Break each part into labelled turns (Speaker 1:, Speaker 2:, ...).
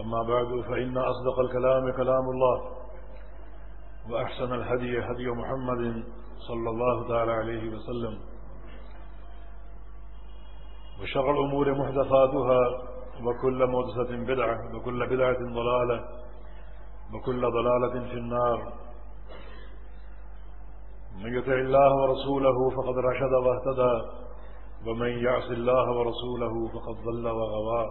Speaker 1: أما بعد فإن أصدق الكلام كلام الله وأحسن الهدي هدي محمد صلى الله تعالى عليه وسلم. وشر الأمور محدثاتها وكل مدسة بدعة وكل بدعة ضلالة وكل ضلالة في النار. من يطع الله ورسوله فقد رشد واهتدى ومن يعص الله ورسوله فقد ضل وغوى.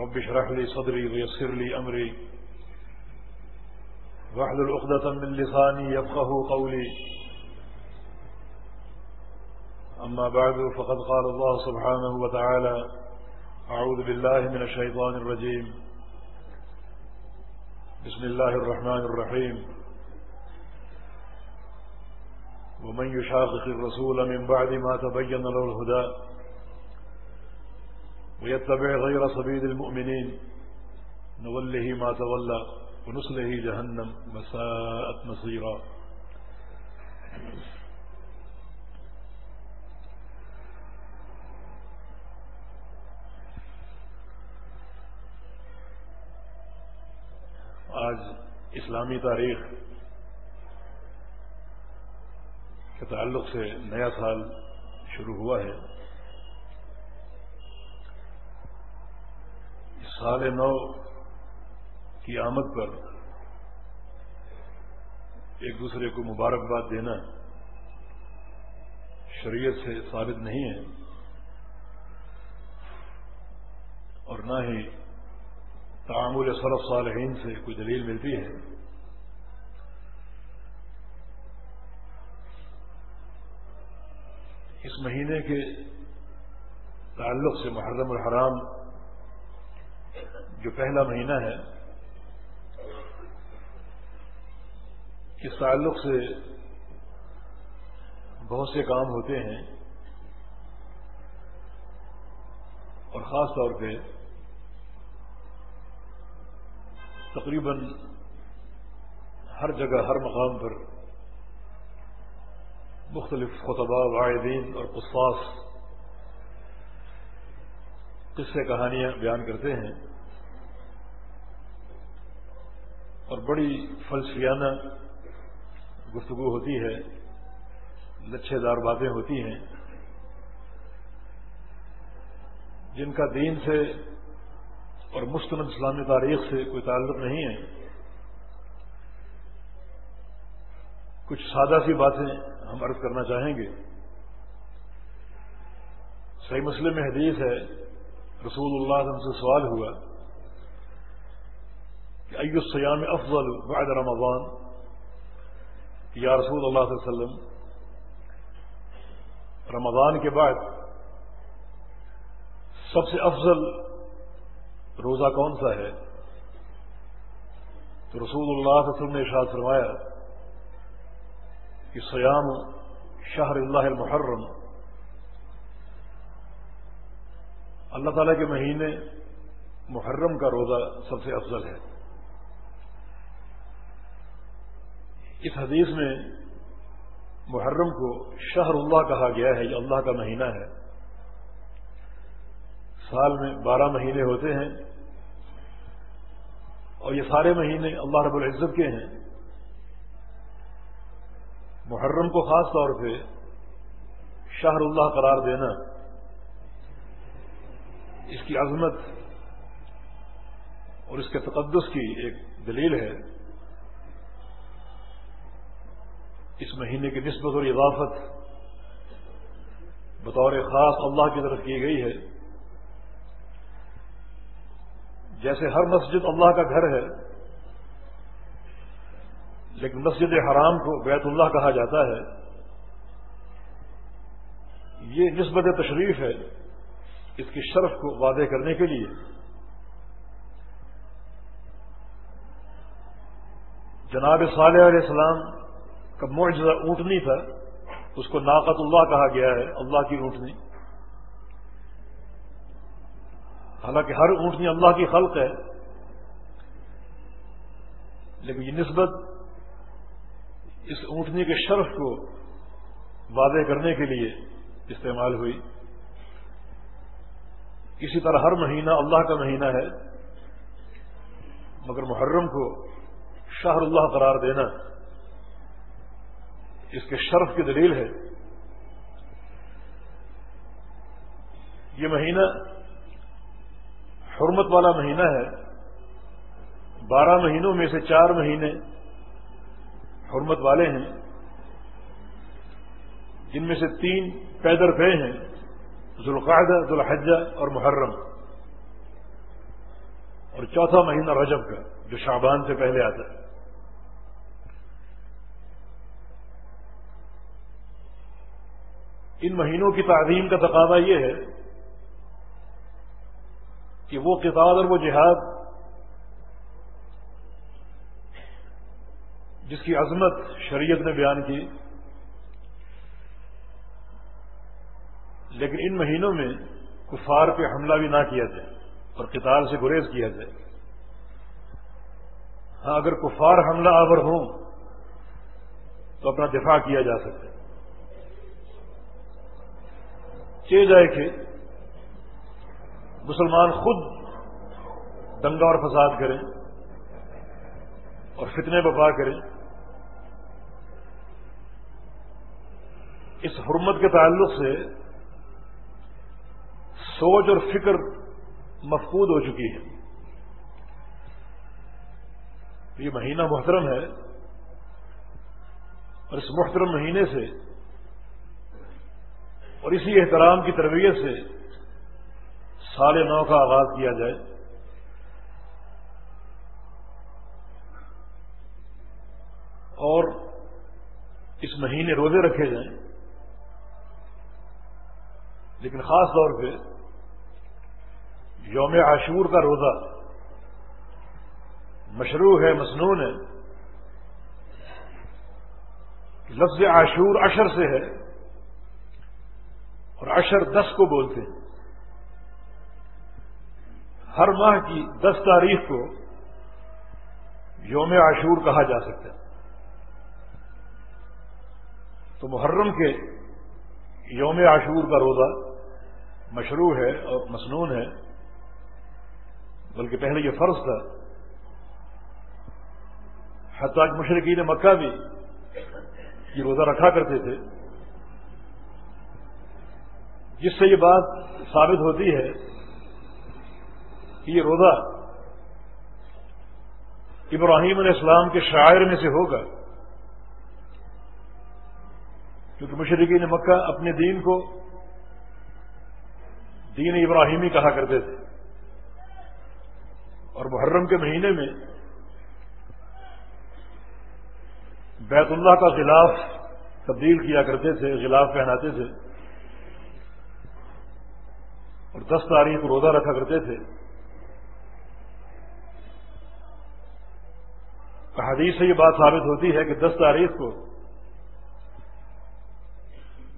Speaker 1: رب اشرح لي صدري ويسر لي أمري. واحلل عقدة من لساني يفقه قولي. أما بعد فقد قال الله سبحانه وتعالى أعوذ بالله من الشيطان الرجيم. بسم الله الرحمن الرحيم. ومن يشاقق الرسول من بعد ما تبين له الهدى ويتبع غير سبيل المؤمنين. نوله ما تولى ونسله جهنم. مساءت مصيرا. آج اسلامی تاریخ کے تعلق سے نیا سال شروع ہوا ہے۔ سال نو کی آمد پر ایک دوسرے کو مبارکباد دینا شریعت سے ثابت نہیں ہے اور نہ ہی تعامل صرف صالحین سے کوئی دلیل ملتی ہے۔ اس مہینے کے تعلق سے محرم الحرام جو پہلا مہینہ ہے، اس تعلق سے بہت سے کام ہوتے ہیں اور خاص طور پہ تقریباً ہر جگہ، ہر مقام پر مختلف خطبہ واحدین اور قصاص، قصے کہانیاں بیان کرتے ہیں۔ اور بڑی فلسفیانہ گفتگو ہوتی ہے لچھے دار باتیں ہوتی ہیں۔ جن کا دین سے اور مستند اسلامی تاریخ سے کوئی تعلق نہیں ہے۔ کچھ سادہ سی باتیں ہم عرض کرنا چاہیں گے۔ صحیح مسئلے میں حدیث ہے، رسول اللہ سے سوال ہوا۔ کہ ایو سیام افضل بعد رمضان؟ یا رسول اللہ علیہ وسلم، رمضان کے بعد سب سے افضل روزہ کون سا ہے؟ تو رسول اللہ علیہ وسلم نے ارشاد فرمایا کہ سیام شہر اللہ المحرم، اللہ تعالی کے مہینے محرم کا روزہ سب سے افضل ہے۔ اس حدیث میں محرم کو شہر اللہ کہا گیا ہے، یہ اللہ کا مہینہ ہے۔ سال میں بارہ مہینے ہوتے ہیں۔ اور یہ سارے مہینے اللہ رب العزت کے ہیں۔ محرم کو خاص طور پہ شہر اللہ قرار دینا، اس کی عظمت اور اس کے تقدس کی ایک دلیل ہے۔ اس مہینے کی نسبت اور اضافت بطور خاص اللہ کی طرف کی گئی ہے۔ جیسے ہر مسجد اللہ کا گھر ہے، لیکن مسجد حرام کو بیت اللہ کہا جاتا ہے۔ یہ نسبت تشریف ہے اس کی شرف کو واضح کرنے کے لیے۔ جناب صالح علیہ السلام کا معجزہ اونٹنی تھا، اس کو ناقت اللہ کہا گیا ہے، اللہ کی اونٹنی۔ حالانکہ ہر اونٹنی اللہ کی خلق ہے، لیکن یہ نسبت اس اونٹنی کے شرف کو واضح کرنے کے لیے استعمال ہوئی۔ اسی طرح ہر مہینہ اللہ کا مہینہ ہے، مگر محرم کو شہر اللہ قرار دینا۔ اس کے شرف کی دلیل ہے۔ یہ مہینہ حرمت والا مہینہ ہے۔ بارہ مہینوں میں سے چار مہینے حرمت والے ہیں۔ جن میں سے تین پیدر پے ہیں ذوالقاعدہ ذوالحجہ اور محرم۔ اور چوتھا مہینہ رجب کا، جو شابان سے پہلے آتا ہے۔ ان مہینوں کی تعظیم کا تقاضا یہ ہے کہ وہ کتاب اور وہ جہاد جس کی عظمت شریعت نے بیان کی، لیکن ان مہینوں میں کفار پہ حملہ بھی نہ کیا جائے اور کتاب سے گریز کیا جائے۔ ہاں اگر کفار حملہ آور ہوں تو اپنا دفاع کیا جا سکتا ہے۔ چے جائے کہ مسلمان خود دنگا اور فساد کریں اور فتنے بپا کریں، اس حرمت کے تعلق سے سوچ اور فکر مفقود ہو چکی ہے۔ یہ مہینہ محترم ہے اور اس محترم مہینے سے اور اسی احترام کی تربیت سے سال نو کا آغاز کیا جائے۔ اور اس مہینے روزے رکھے جائیں۔ لیکن خاص طور پہ یوم عاشور کا روزہ مشروع ہے مصنون ہے۔ لفظ عاشور اشر سے ہے۔ اور اشر دس کو بولتے ہیں۔ ہر ماہ کی دس تاریخ کو یوم عاشور کہا جا سکتا ہے۔ تو محرم کے یوم عاشور کا روزہ مشروع ہے اور مصنون ہے، بلکہ پہلے یہ فرض تھا۔ حتیٰ کہ مشرقین مکہ بھی یہ روزہ رکھا کرتے تھے۔ جس سے یہ بات ثابت ہوتی ہے کہ یہ روزہ ابراہیم علیہ السلام کے شاعر میں سے ہوگا، کیونکہ مشرقین مکہ اپنے دین کو دین ابراہیمی کہا کرتے تھے۔ اور محرم کے مہینے میں بیت اللہ کا غلاف تبدیل کیا کرتے تھے غلاف پہناتے تھے۔ اور دس تاریخ کو روزہ رکھا کرتے تھے۔ حدیث سے یہ بات ثابت ہوتی ہے کہ دس تاریخ کو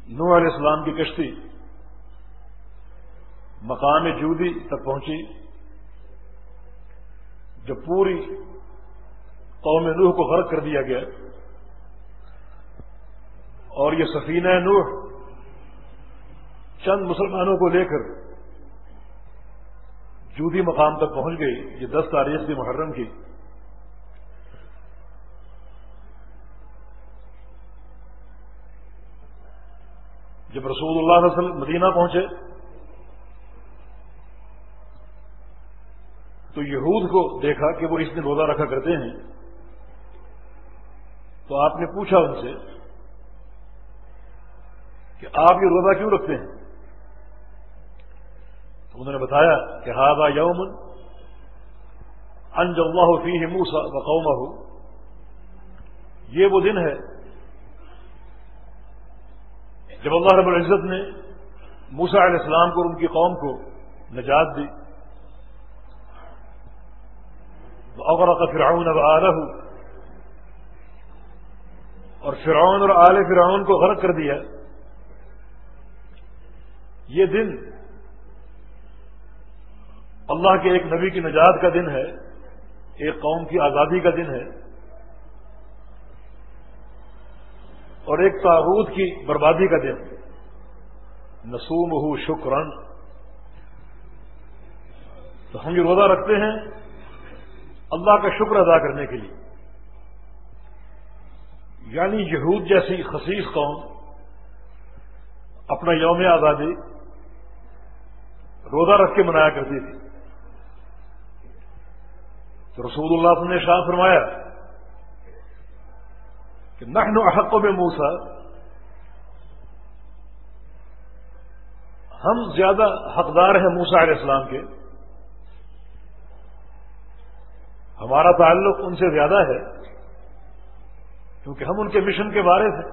Speaker 1: نو علیہ السلام کی کشتی مقام جودی تک پہنچی۔ جب پوری قوم نوح کو غرق کر دیا گیا اور یہ سفینہ نوح چند مسلمانوں کو لے کر جودی مقام تک پہنچ گئی، یہ دس تاریخ کی محرم کی۔ جب رسول اللہ علیہ وسلم مدینہ پہنچے، تو یہود کو دیکھا کہ وہ اس دن روزہ رکھا کرتے ہیں۔ تو آپ نے پوچھا ان سے کہ آپ یہ روزہ کیوں رکھتے ہیں؟ انہوں نے بتایا کہ ہاضا یومن انج اللہ فی موسا بقوما ہو یہ وہ دن ہے جب اللہ رب العزت نے موسا علیہ السلام کو ان کی قوم کو نجات دی۔ اگر کا فرعون اب آ اور فرعون اور آل فرعون کو غرق کر دیا۔ یہ دن اللہ کے ایک نبی کی نجات کا دن ہے، ایک قوم کی آزادی کا دن ہے۔ اور ایک تاغوت کی بربادی کا دن۔ نسوم ہو شکرن۔ تو ہم یہ روزہ رکھتے ہیں اللہ کا شکر ادا کرنے کے لیے۔ یعنی یہود جیسی خصیص قوم، اپنا یوم آزادی روزہ رکھ کے منایا کرتی تھی۔ تو رسول اللہ نے شاہ فرمایا کہ نحن احق میں موسا ہم زیادہ حقدار ہیں موسا علیہ السلام کے۔ ہمارا تعلق ان سے زیادہ ہے کیونکہ ہم ان کے مشن کے بارے تھے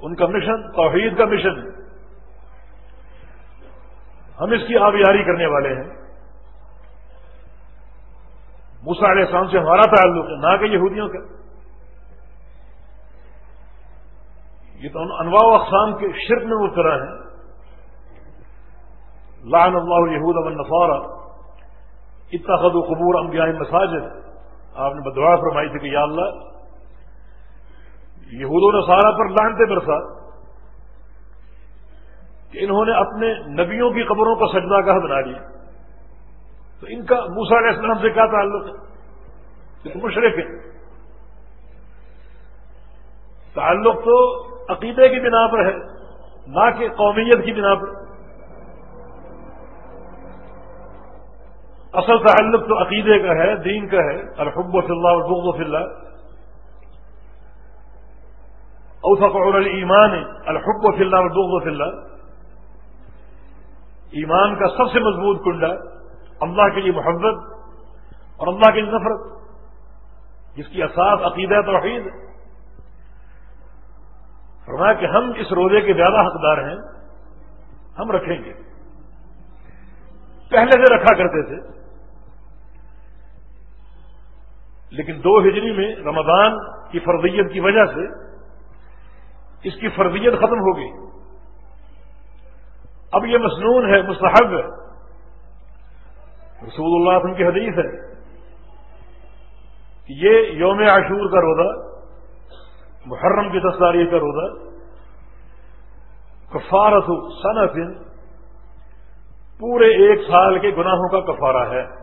Speaker 1: ان کا مشن توحید کا مشن ہم اس کی آبیاری کرنے والے ہیں۔ موسا علیہ السلام سے ہمارا تعلق ہے، نہ کہ یہودیوں کا۔ یہ تو انواع و اقسام کے شرک میں مبتلا ہیں۔ لعن اللہ یہود ابن نفارا اتخذ و قبور انبیاء مساجد آپ نے بدعا فرمائی تھی کہ یا اللہ، یہود و نصارہ پر لانتے برسا، کہ انہوں نے اپنے نبیوں کی قبروں کو سجدہ گاہ بنا لیا۔ تو ان کا موسا علیہ السلام سے کیا تعلق ہے؟ تو مشرق ہے تعلق تو عقیدے کی بنا پر ہے، نہ کہ قومیت کی بنا پر۔ اصل تعلق تو عقیدے کا ہے، دین کا ہے۔ الحب و فلّہ البغض و فلّہ اوسف اور ایمان الحب و فلّہ البغض و فلّہ ایمان کا سب سے مضبوط کنڈا۔ اللہ کے لیے محبت اور اللہ کی نفرت، جس کی اساس عقیدہ توحید فرمایا کہ ہم اس روزے کے زیادہ حقدار ہیں، ہم رکھیں گے۔ پہلے سے رکھا کرتے تھے، لیکن دو ہجری میں رمضان کی فرضیت کی وجہ سے اس کی فرضیت ختم ہو گئی۔ اب یہ مصنون ہے، مستحب ہے۔ رسول اللہ ان کی حدیث ہے کہ یہ یوم عاشور کا روزہ، محرم کی دس تاریخ کا روزہ کفارت صنعت پورے ایک سال کے گناہوں کا کفارہ ہے۔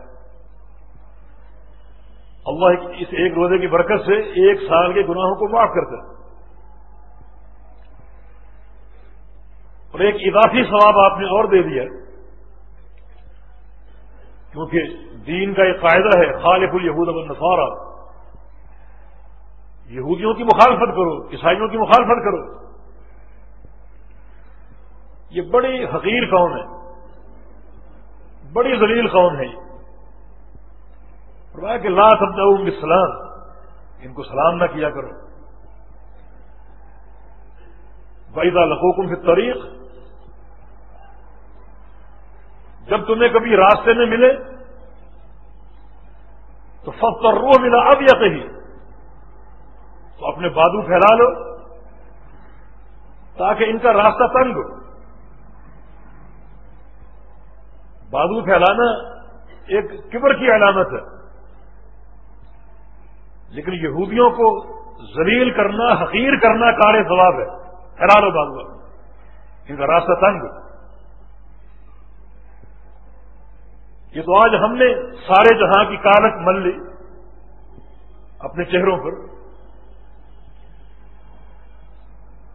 Speaker 1: اللہ اس ایک روزے کی برکت سے ایک سال کے گناہوں کو معاف کرتا ہے۔ اور ایک اضافی ثواب آپ نے اور دے دیا۔ کیونکہ دین کا ایک قاعدہ ہے، خالف الہود اب النصارہ یہودیوں کی مخالفت کرو، عیسائیوں کی مخالفت کرو۔ یہ بڑی حقیر قوم ہے۔ بڑی ذلیل قوم ہے فرمایا کہ لا سب سلام ان کو سلام نہ کیا کرو۔ بیدا لقوکم فی طریق جب تمہیں کبھی راستے میں ملے تو فتح روح ملا اب یا کہیں تو اپنے بادو پھیلا لو تاکہ ان کا راستہ تنگ ہو۔ بادو پھیلانا ایک کبر کی علامت ہے۔ لیکن یہودیوں کو زلیل کرنا، حقیر کرنا کار ثواب ہے۔ حیران و بادو۔ ان کا راستہ تنگ یہ تو آج ہم نے سارے جہاں کی کالک مل لی اپنے چہروں پر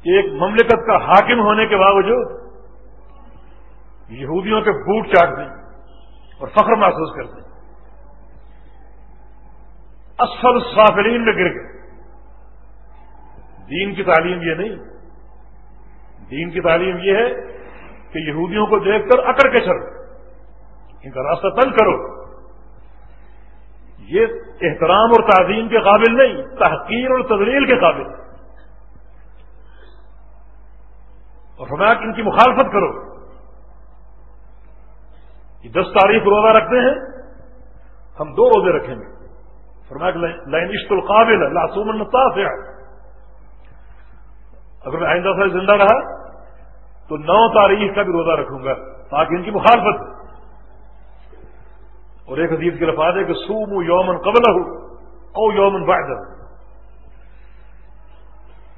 Speaker 1: ایک مملکت کا حاکم ہونے کے باوجود یہودیوں کے بوٹ چاٹ دیں اور فخر محسوس کرتے ہیں اسفل سافرین میں گر گئے۔ دین کی تعلیم یہ نہیں۔ دین کی تعلیم یہ ہے کہ یہودیوں کو دیکھ کر اکڑ کے چلو۔ ان کا راستہ تنگ کرو۔ یہ احترام اور تعظیم کے قابل نہیں، تحقیر اور تدریل کے قابل۔ اور فرمایا کہ ان کی مخالفت کرو۔ یہ دس تاریخ روزہ رکھتے ہیں، ہم دو روزے رکھیں گے۔ فرمایا کہ لائن عشق القابل ہے لاسوم الطاف ہے اگر میں آئندہ سے زندہ رہا، تو نو تاریخ کا بھی روزہ رکھوں گا، تاکہ ان کی مخالفت اور ایک حدیث کے لفاظ ہے کہ سوم یومن قبل ہو او یومن بعد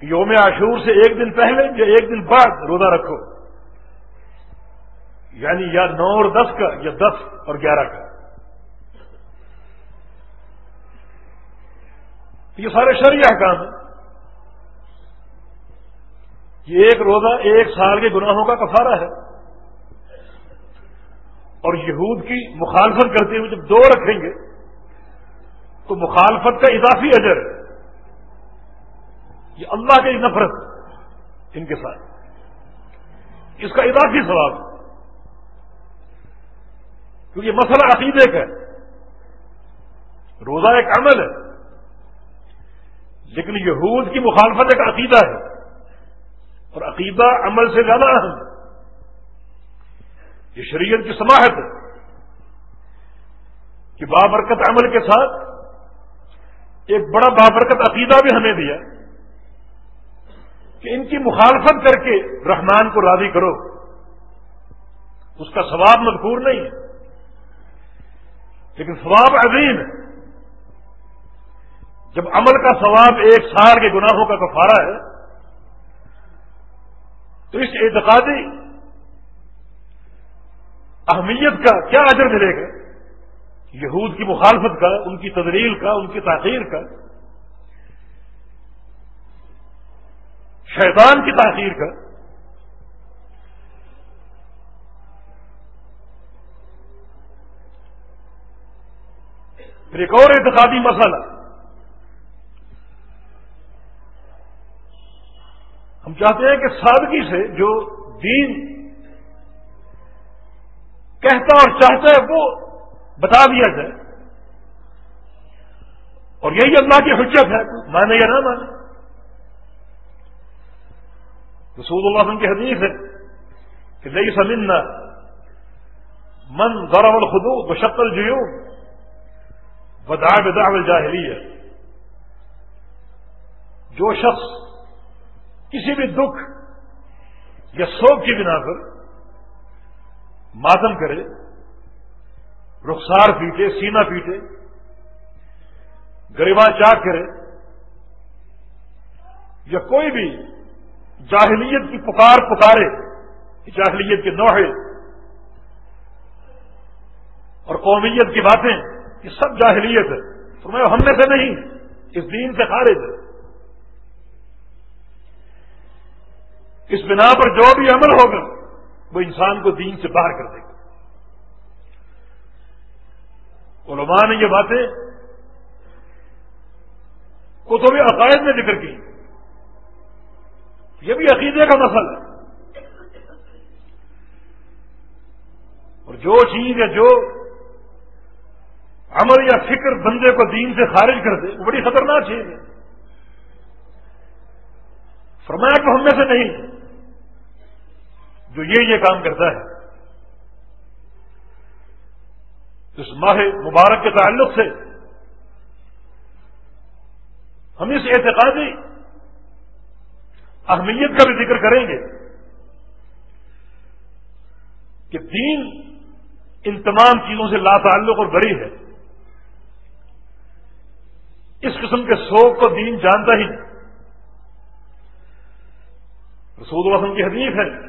Speaker 1: یوم عاشور سے ایک دن پہلے یا ایک دن بعد روزہ رکھو۔ یعنی یا نو اور دس کا یا دس اور گیارہ کا۔ یہ سارے شرعی احکام ہیں۔ یہ ایک روزہ ایک سال کے گناہوں کا کفارہ ہے۔ اور یہود کی مخالفت کرتے ہوئے جب دو رکھیں گے، تو مخالفت کا اضافی اجر ہے یہ اللہ کی نفرت ان کے ساتھ۔ اس کا اضافی سواب کیونکہ یہ مسئلہ عقیدے کا ہے۔ روزہ ایک عمل ہے، لیکن یہود کی مخالفت ایک عقیدہ ہے، اور عقیدہ عمل سے زیادہ اہم۔ ہے یہ شریعت کی سماحت ہے کہ بابرکت عمل کے ساتھ ایک بڑا بابرکت عقیدہ بھی ہمیں دیا کہ ان کی مخالفت کر کے رحمان کو راضی کرو، اس کا ثواب مذکور نہیں ہے۔ لیکن ثواب عظیم ہے۔ جب عمل کا ثواب ایک سال کے گناہوں کا کفارہ ہے، تو اس اعتقادی اہمیت کا کیا اجر ملے گا؟ یہود کی مخالفت کا، ان کی تدلیل کا، ان کی تاخیر کا۔ شیطان کی تاخیر کا۔ پھر ایک اور اعتقادی مسئلہ۔ ہم چاہتے ہیں کہ سادگی سے جو دین کہتا اور چاہتا ہے، وہ بتا دیا جائے۔ اور یہی اللہ کی حجت ہے، مانے یا نہ مانے۔ رسول اللہ وسلم کی حدیث ہے کہ لئی سمنا من ضرب الخدو بشق الجیو بدع بدع الجاہلیہ۔ جو شخص کسی بھی دکھ یا سوگ کی بنا پر ماتم کرے، رخسار پیٹے سینا پیٹے گریباں چاک کرے، یا کوئی بھی جاہلیت کی پکار پکارے جاہلیت کے نوحے اور قومیت کی باتیں، یہ سب جاہلیت ہے۔ تو میں ہم میں سے نہیں، اس دین سے خارج ہے۔ اس بنا پر جو بھی عمل ہوگا وہ انسان کو دین سے باہر کر دے گا۔ علماء نے یہ باتیں کتب عقائد میں ذکر کی۔ یہ بھی عقیدے کا مسئلہ ہے۔ اور جو چیز یا جو عمل یا فکر بندے کو دین سے خارج کر دے، وہ بڑی خطرناک چیز ہے۔ فرمایا کہ ہم میں سے نہیں۔ جو یہ یہ کام کرتا ہے، اس ماہ مبارک کے تعلق سے ہم اس اعتقادی اہمیت کا بھی ذکر کریں گے کہ دین ان تمام چیزوں سے لا تعلق اور بری ہے۔ اس قسم کے سوگ کو دین جانتا ہی نہیں۔ رسول وسلم کی حدیث ہے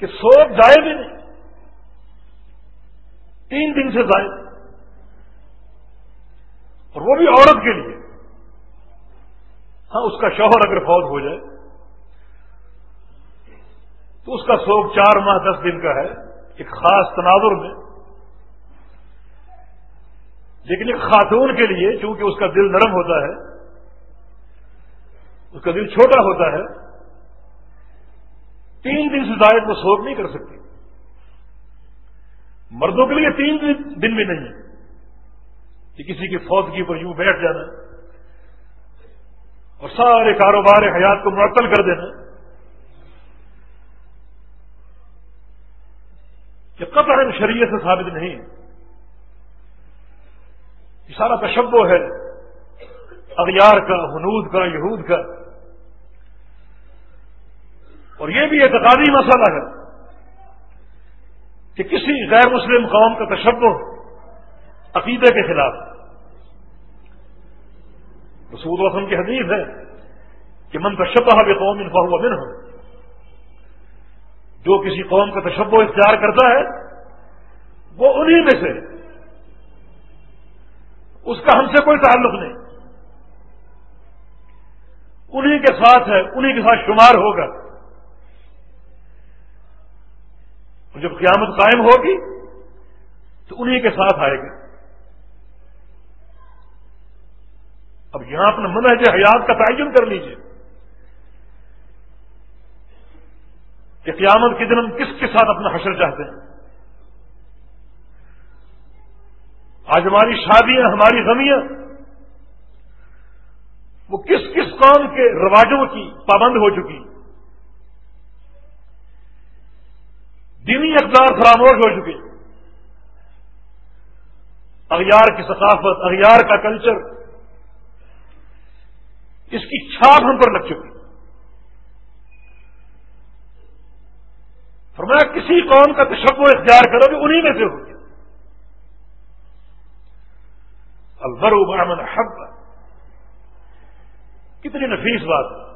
Speaker 1: کہ سوگ جائے بھی نہیں۔ تین دن سے زائد اور وہ بھی عورت کے لیے۔ ہاں اس کا شوہر اگر فوج ہو جائے، تو اس کا سوگ چار ماہ، دس دن کا ہے، ایک خاص تناظر میں۔ لیکن ایک خاتون کے لیے، چونکہ اس کا دل نرم ہوتا ہے، اس کا دل چھوٹا ہوتا ہے تین دن سے زائد وہ سوگ نہیں کر سکتی۔ مردوں کے لیے تین دن بھی نہیں۔ ہے کہ کسی کی فوتگی پر یوں بیٹھ جانا۔ اور سارے کاروبار حیات کو معطل کر دینا۔ یہ قطع شریعت سے ثابت نہیں۔ یہ سارا تشبو ہے۔ اغیار کا، حنود کا، یہود کا۔ اور یہ بھی اعتقادی مسئلہ ہے کہ کسی غیر مسلم قوم کا تشبہ عقیدے کے خلاف رسول وسلم کی حدیث ہے کہ من تشبہ قوم انفا ہوا من ہو جو کسی قوم کا تشبہ اختیار کرتا ہے، وہ انہی میں سے، اس کا ہم سے کوئی تعلق نہیں۔ انہی کے ساتھ ہے، انہی کے ساتھ شمار ہوگا۔ جب قیامت قائم ہوگی تو انہی کے ساتھ آئے گا اب یہاں اپنا منہج حیات کا تعین کر لیجیے کہ قیامت کے دن ہم کس کے ساتھ اپنا حشر چاہتے ہیں۔ آج ہماری شادیاں، ہماری غمیاں، وہ کس کس قوم کے رواجوں کی پابند ہو چکی۔ دینی اقدار فراموش ہو چکے اغیار کی ثقافت، اغیار کا کلچر۔ اس کی چھاپ ہم پر لگ چکی۔ فرمایا، کسی قوم کا تشبو اختیار کرو کہ انہی میں سے ہو۔ گیا البر ابامن حب۔ کتنی نفیس بات۔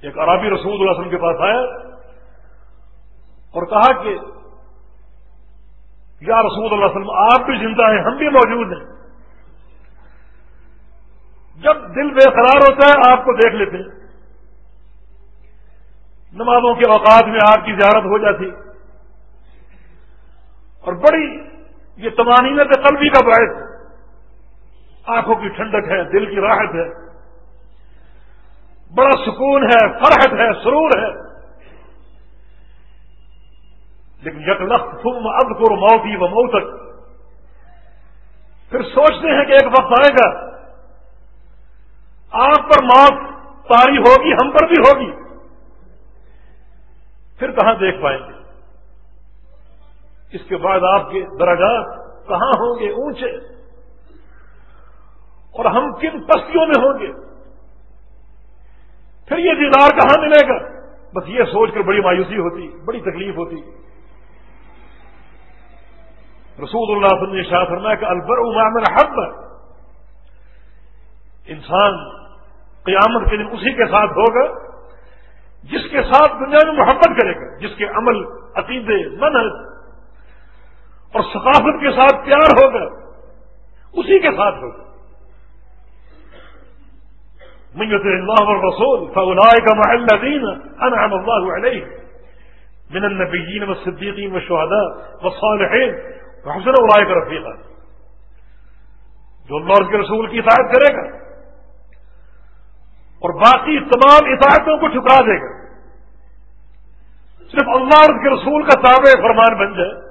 Speaker 1: ایک عربی رسول اللہ علیہ وسلم کے پاس آیا۔ اور کہا کہ یا رسول اللہ علیہ وسلم، آپ بھی زندہ ہیں، ہم بھی موجود ہیں۔ جب دل بے قرار ہوتا ہے، آپ کو دیکھ لیتے ہیں۔ نمازوں کے اوقات میں آپ کی زیارت ہو جاتی۔ اور بڑی یہ تمانینت قلبی کا باعث آنکھوں کی ٹھنڈک ہے، دل کی راحت ہے۔ بڑا سکون ہے، فرحت ہے، سرور ہے۔ لیکن یک تم اب کو موتی و مئو تک پھر سوچتے ہیں کہ ایک وقت آئے گا، آپ پر موت تاری ہوگی، ہم پر بھی ہوگی۔ پھر کہاں دیکھ پائیں گے؟ اس کے بعد آپ کے درجات کہاں ہوں گے؟ اونچے۔ اور ہم کن پستیوں میں ہوں گے؟ پھر یہ دیدار کہاں ملے گا؟ بس یہ سوچ کر بڑی مایوسی ہوتی، بڑی تکلیف ہوتی۔ رسول اللہ صلی اللہ علیہ شاہ فرمایا کہ البر امام حب. انسان قیامت کے دن اسی کے ساتھ ہوگا جس کے ساتھ دنیا میں محبت کرے گا، جس کے عمل، عقیدے من اور ثقافت کے ساتھ پیار ہوگا، اسی کے ساتھ ہوگا۔ منت اللہ رسول فلائے کا محلہ دین انعم اللہ علیہ من النبیین و صدیقین و شہدا و صالحین حسن اللہ کا رفیقہ جو اللہ کے رسول کی اطاعت کرے گا اور باقی تمام اطاعتوں کو ٹھکرا دے گا۔ صرف اللہ اور کے رسول کا تابع فرمان بن جائے۔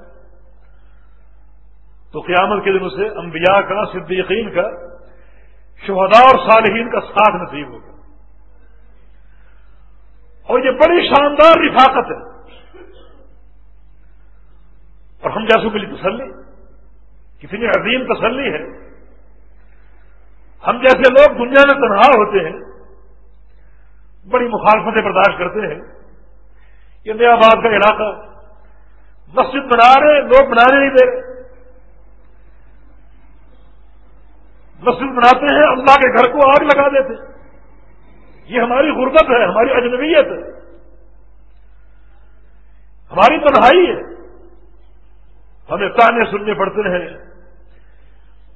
Speaker 1: تو قیامت کے دن اسے انبیاء کا، صدیقین کا، شہداء اور صالحین کا ساتھ نصیب ہوگا۔ اور یہ بڑی شاندار رفاقت ہے۔ اور ہم جیسوں کے لیے تسلی۔ کتنی عظیم تسلی ہے۔ ہم جیسے لوگ دنیا میں تنہا ہوتے ہیں، بڑی مخالفتیں برداشت کرتے ہیں۔ یہ نیا آباد کا علاقہ، مسجد بنا رہے لوگ بنانے نہیں دے رہے مسجد بناتے ہیں، اللہ کے گھر کو آگ لگا دیتے یہ ہماری غربت ہے، ہماری اجنبیت ہے۔ ہماری تنہائی ہے۔ ہمیں تانے سننے پڑتے ہیں،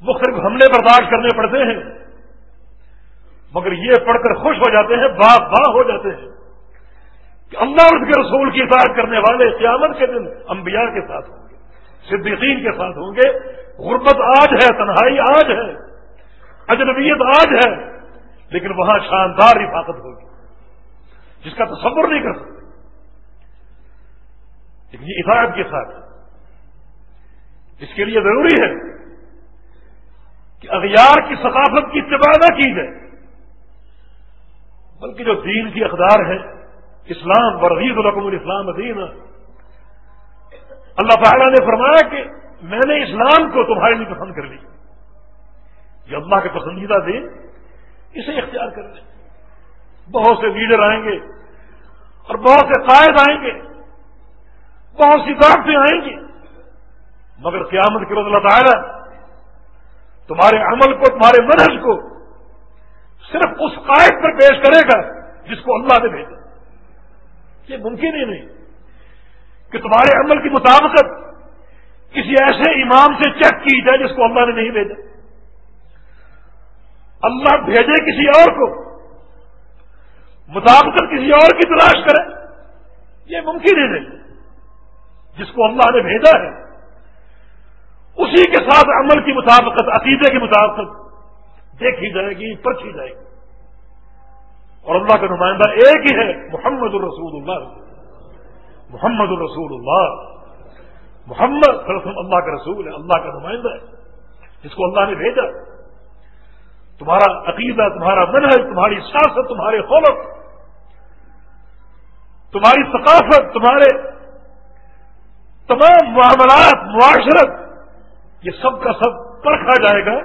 Speaker 1: مختلف حملے برداشت کرنے پڑتے ہیں، مگر یہ پڑھ کر خوش ہو جاتے ہیں باغ باغ ہو جاتے ہیں کہ اللہ اور کے رسول کی اطاعت کرنے والے قیامت کے دن انبیاء کے ساتھ ہوں گے، صدیقین کے ساتھ ہوں گے، غربت آج ہے، تنہائی آج ہے، اجنبیت آج ہے، لیکن وہاں شاندار حفاظت ہوگی، جس کا تصور نہیں کر سکتے۔ لیکن یہ اطاعت کے ساتھ اس کے لیے ضروری ہے کہ اغیار کی ثقافت کی اتباع نہ کی جائے، بلکہ جو دین کی اقدار ہے، اسلام ورزید الرقم الاسلام دین اللہ تعالیٰ نے فرمایا کہ میں نے اسلام کو تمہارے لیے پسند کر لی۔ یہ اللہ کے پسندیدہ دین، اسے اختیار کر لیں۔ بہت سے لیڈر آئیں گے اور بہت سے قائد آئیں گے، بہت سی طاقتیں آئیں گی۔ مگر قیامت کے روز اللہ تعالیٰ تمہارے عمل کو، تمہارے منحص کو صرف اس قائد پر پیش کرے گا جس کو اللہ نے بھیجا۔ یہ ممکن ہی نہیں کہ تمہارے عمل کی مطابقت کسی ایسے امام سے چیک کی جائے جس کو اللہ نے نہیں بھیجا۔ اللہ بھیجے کسی اور کو، مطابقت کسی اور کی تلاش کرے، یہ ممکن ہی نہیں۔ جس کو اللہ نے بھیجا ہے اسی کے ساتھ عمل کی مطابقت، عقیدے کی مطابقت۔ دیکھی جائے گی پرکھی جائے گی۔ اور اللہ کا نمائندہ ایک ہی ہے، محمد الرسول اللہ محمد الرسول اللہ محمد اللہ کا رسول ہے، اللہ کا نمائندہ ہے۔ جس کو اللہ نے بھیجا۔ تمہارا عقیدہ، تمہارا منہج، تمہاری سیاست، تمہارے خولت تمہاری ثقافت، تمہارے تمام معاملات، معاشرت یہ سب کا سب پرکھا جائے گا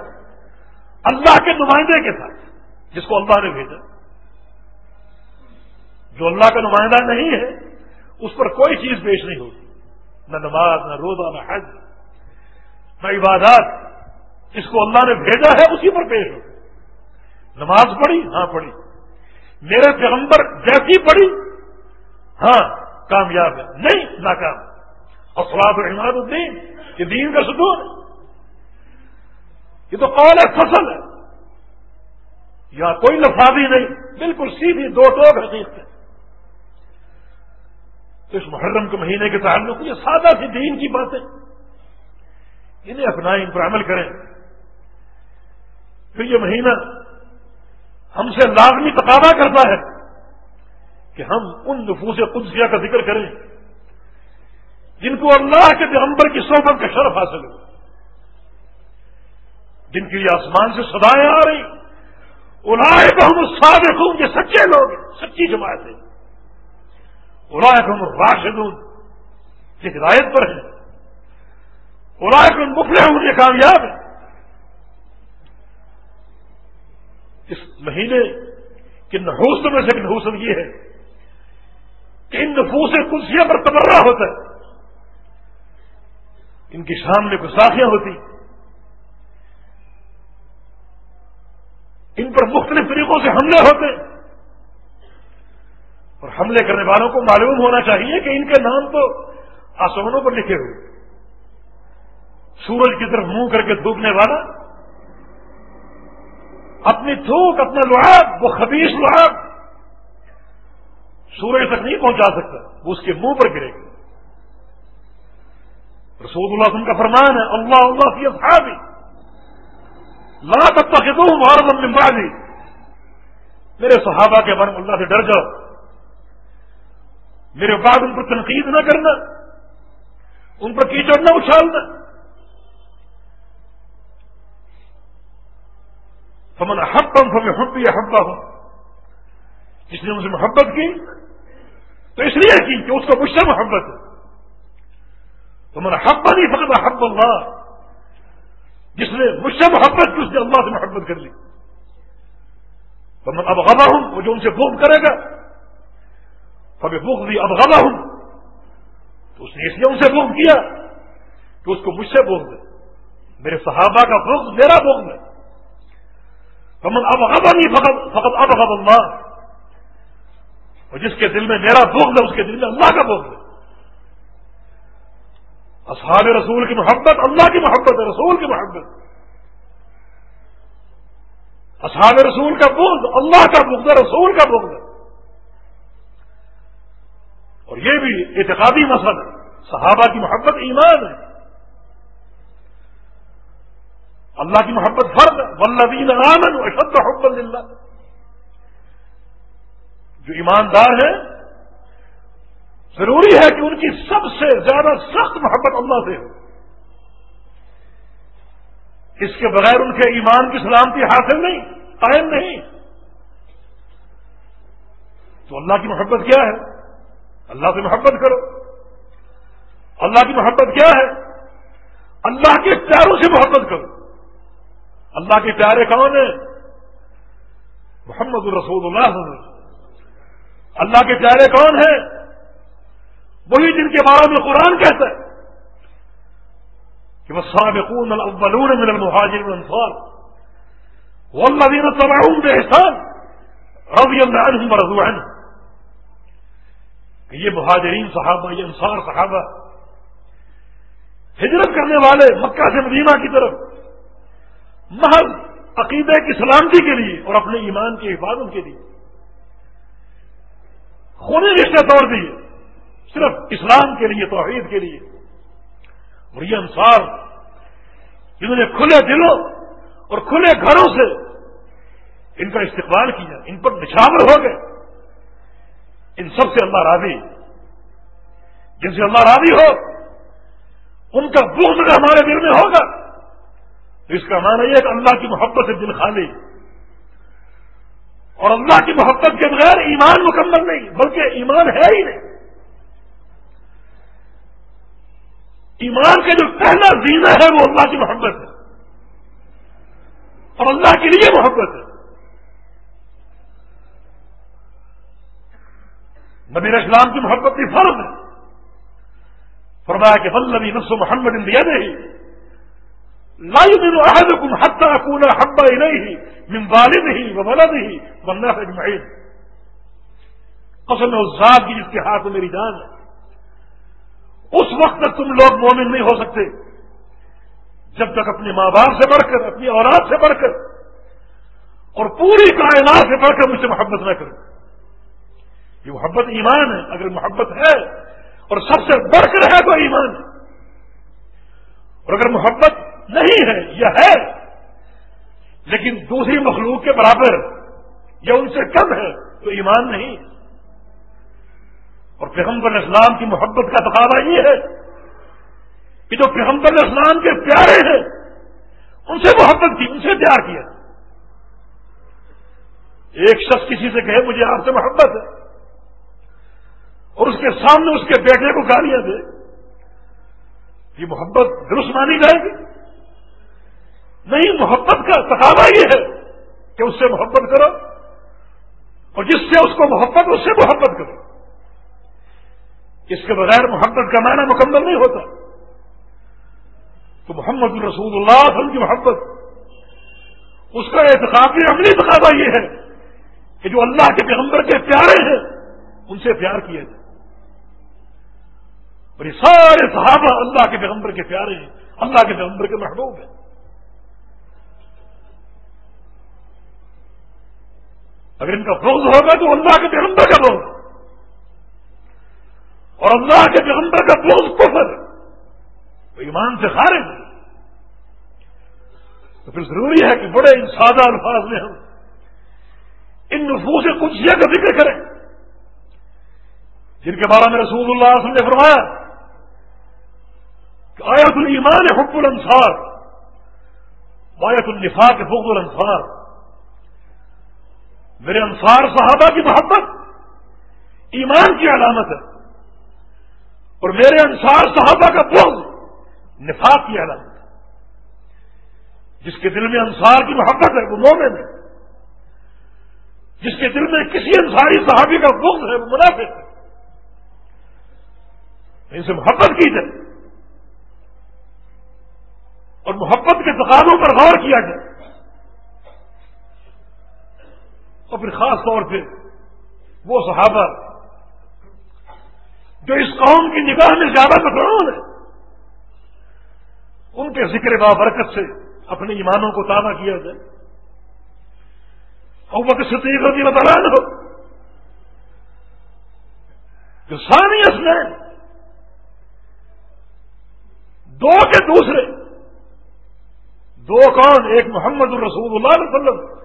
Speaker 1: اللہ کے نمائندے کے ساتھ، جس کو اللہ نے بھیجا۔ جو اللہ کا نمائندہ نہیں ہے، اس پر کوئی چیز پیش نہیں ہوگی نہ نماز، نہ روزہ، نہ حج، نہ عبادات، جس کو اللہ نے بھیجا ہے، اسی پر پیش ہوگی نماز پڑھی؟ ہاں پڑھی۔ میرے پیغمبر جیسی پڑھی؟ ہاں کامیاب ہے۔ نہیں، ناکام۔ اور عماد الدین، یہ دین کا ستون ہے۔ یہ تو قول فصل ہے۔ یہاں کوئی لفاظی نہیں، بالکل سیدھی دو ٹوک حقیقت ہے۔ تو اس محرم کے مہینے کے تعلق یہ سادہ سی دین کی باتیں۔ انہیں اپنائیں، ان پر عمل کریں۔ پھر یہ مہینہ ہم سے لازمی تقاضا کرتا ہے کہ ہم ان نفوس قدسیہ کا ذکر کریں، جن کو اللہ کے پیغمبر کی صحبت کا شرف حاصل ہو۔ جن کے لیے آسمان سے سدائیں آ رہی۔ اڑائے تو ہم صادق ہوں یہ سچے لوگ سچی جماعت ہے اڑائے ہم راشدون یہ ہدایت پر ہیں۔ اڑائے تو ہم مفلے ہوں یہ کامیاب ہیں۔ اس مہینے کی نحوست میں سے ایک یہ ہے کہ ان نفوس کلسیوں پر تبرہ ہوتا ہے۔ ان کی سامنے گساخیاں ہوتی۔ ان پر مختلف طریقوں سے حملے ہوتے اور حملے کرنے والوں کو معلوم ہونا چاہیے کہ ان کے نام تو آسمانوں پر لکھے ہوئے سورج کی طرف منہ کر کے تھوکنے والا، اپنی تھوک، اپنا لعاب، وہ خبیص لعاب سورج تک نہیں پہنچا سکتا، وہ اس کے منہ پر گرے گا۔ رسول اللہ وسلم کا فرمان ہے، اللہ اللہ کی اصحابی۔ لا تب تک دوں محرم نمبازی میرے صحابہ کے بارے میں اللہ سے ڈر جاؤ. میرے بعد ان پر تنقید نہ کرنا. ان پر کیچڑ نہ اچھالنا. فمن حبم فمن حب یا حبا ہوں جس نے مجھے محبت کی، تو اس لیے کی کہ اس کو مجھ سے محبت ہے تو من حبا نہیں فقط حب اللہ جس نے مجھ سے محبت کی، اس نے اللہ سے محبت کر لی۔ تو اب غبا ہوں وہ جو ان سے بوک کرے گا۔ فبھی بوک دی اب غبا ہوں تو اس نے اس لیے ان سے بوک کیا کہ اس کو مجھ سے بوک دے میرے صحابہ کا بوک میرا بوک ہے۔ فمن اب نہیں فقط فقط اب غب اللہ۔ اور جس کے دل میں میرا بغض ہے، اس کے دل میں اللہ کا بغض ہے۔ اصحاب رسول کی محبت، اللہ کی محبت ہے، رسول کی محبت۔ اصحاب رسول کا بغض، اللہ کا بغض ہے رسول کا بغض۔ ہے یہ بھی اعتقادی مسئلہ ہے۔ صحابہ کی محبت ایمان ہے۔ اللہ کی محبت فرد ولدین آمن اشد حب اللہ جو ایماندار ہیں ضروری ہے کہ ان کی سب سے زیادہ سخت محبت اللہ سے ہو۔ اس کے بغیر ان کے ایمان کی سلامتی حاصل نہیں، قائم نہیں۔ تو اللہ کی محبت کیا ہے؟ اللہ سے محبت کرو۔ اللہ کی محبت کیا ہے؟ اللہ کے پیاروں سے محبت کرو۔ اللہ کے پیارے کون ہیں؟ محمد الرسول اللہ۔ اللہ کے پیارے کون ہیں؟ وہی جن کے بارے میں قرآن کہتا ہے کہ وہ سابقون الاولون من المہاجر والانصار والذین تبعون بإحسان رضی اللہ عنہم ورضوا عنہ کہ یہ مہاجرین صحابہ، یہ انصار صحابہ ہجرت کرنے والے مکہ سے مدینہ کی طرف محض عقیدہ کی سلامتی کے لیے اور اپنے ایمان کی حفاظت کے لیے، خونی رشتے توڑ دیے۔ صرف اسلام کے لیے، توحید کے لیے۔ اور یہ انصار جنہوں نے کھلے دلوں اور کھلے گھروں سے ان کا استقبال کیا، ان پر نچھاور ہو گئے۔ ان سب سے اللہ راضی، جن سے اللہ راضی ہو، ان کا بغض ہمارے دل میں ہوگا، تو اس کا معنی یہ کہ اللہ کی محبت سے دل خالی۔ اور اللہ کی محبت کے بغیر ایمان مکمل نہیں، بلکہ ایمان ہے ہی نہیں۔ ایمان کا جو پہلا زینہ ہے وہ اللہ کی محبت ہے اور اللہ کے لیے محبت ہے نبی اسلام کی محبت کی فرض ہے فرمایا کہ بل نفس محمد دیا نہیں لائی دن احدكم حتى اكون حبا اليه من والده وولده والناس اجمعين قسم اس ذات کی جس کے ہاتھ میں میری جان ہے اس وقت تک تم لوگ مومن نہیں ہو سکتے۔ جب تک اپنے ماں باپ سے بڑھ کر، اپنی اولاد سے بڑھ کر، اور پوری کائنات سے بڑھ کر مجھ سے محبت نہ کرو یہ محبت ایمان ہے، اگر محبت ہے، اور سب سے بڑھ کر ہے تو ایمان۔ ہے اور اگر محبت نہیں ہے، یہ ہے، لیکن دوسری مخلوق کے برابر یا ان سے کم ہے، تو ایمان نہیں۔ اور پیغمبر اسلام کی محبت کا تقاضا یہ ہے کہ جو پیغمبر اسلام کے پیارے ہیں، ان سے محبت کی، ان سے پیار کیا۔ ایک شخص کسی سے کہے، مجھے آپ سے محبت ہے۔ اور اس کے سامنے اس کے بیٹے کو گالیاں دے۔ یہ محبت درست مانی جائے گی۔ نہیں، محبت کا تقاضا یہ ہے کہ اس سے محبت کرو، اور جس سے اس کو محبت، اس سے محبت کرو۔ اس کے بغیر محبت کا معنی مکمل نہیں ہوتا۔ تو محمد الرسول اللہ علیہ وسلم کی محبت، اس کا اعتقافی عملی تقاضا یہ ہے کہ جو اللہ کے پیغمبر کے پیارے ہیں، ان سے پیار کیا جائے۔ اور یہ سارے صحابہ اللہ کے پیغمبر کے پیارے ہیں، اللہ کے پیغمبر کے محبوب ہیں۔ اگر ان کا بغض ہوگا تو اللہ کے پیغمبر کا بغض اور اللہ کے پیغمبر کا بغض کفر وہ ایمان سے خارج تو پھر ضروری ہے کہ بڑے ان سادہ الفاظ میں ہم ان نفوس سے کچھ یہ کا ذکر کریں۔ جن کے بارے میں رسول اللہ علیہ وسلم نے فرمایا کہ آیت المان حب الانصار، آیت النفاق حب الانصار۔ میرے انصار صحابہ کی محبت ایمان کی علامت ہے۔ اور میرے انصار صحابہ کا بغض، نفاق کی علامت ہے جس کے دل میں انصار کی محبت ہے، وہ مومن ہے۔ جس کے دل میں کسی انصاری صحابی کا بغض ہے، وہ منافق ہے۔ ان سے محبت کی جائے۔ اور محبت کے تقاضوں پر غور کیا جائے۔ اور پھر خاص طور پہ وہ صحابہ جو اس قوم کی نگاہ میں زیادہ مقرون ہے۔ ان کے ذکر بابرکت سے اپنے ایمانوں کو تازہ کیا جائے۔ اور وہ صدیق رضی اللہ ہو جو سانی میں دو کے دوسرے، دو کون؟ ایک محمد الرسول اللہ علیہ وسلم،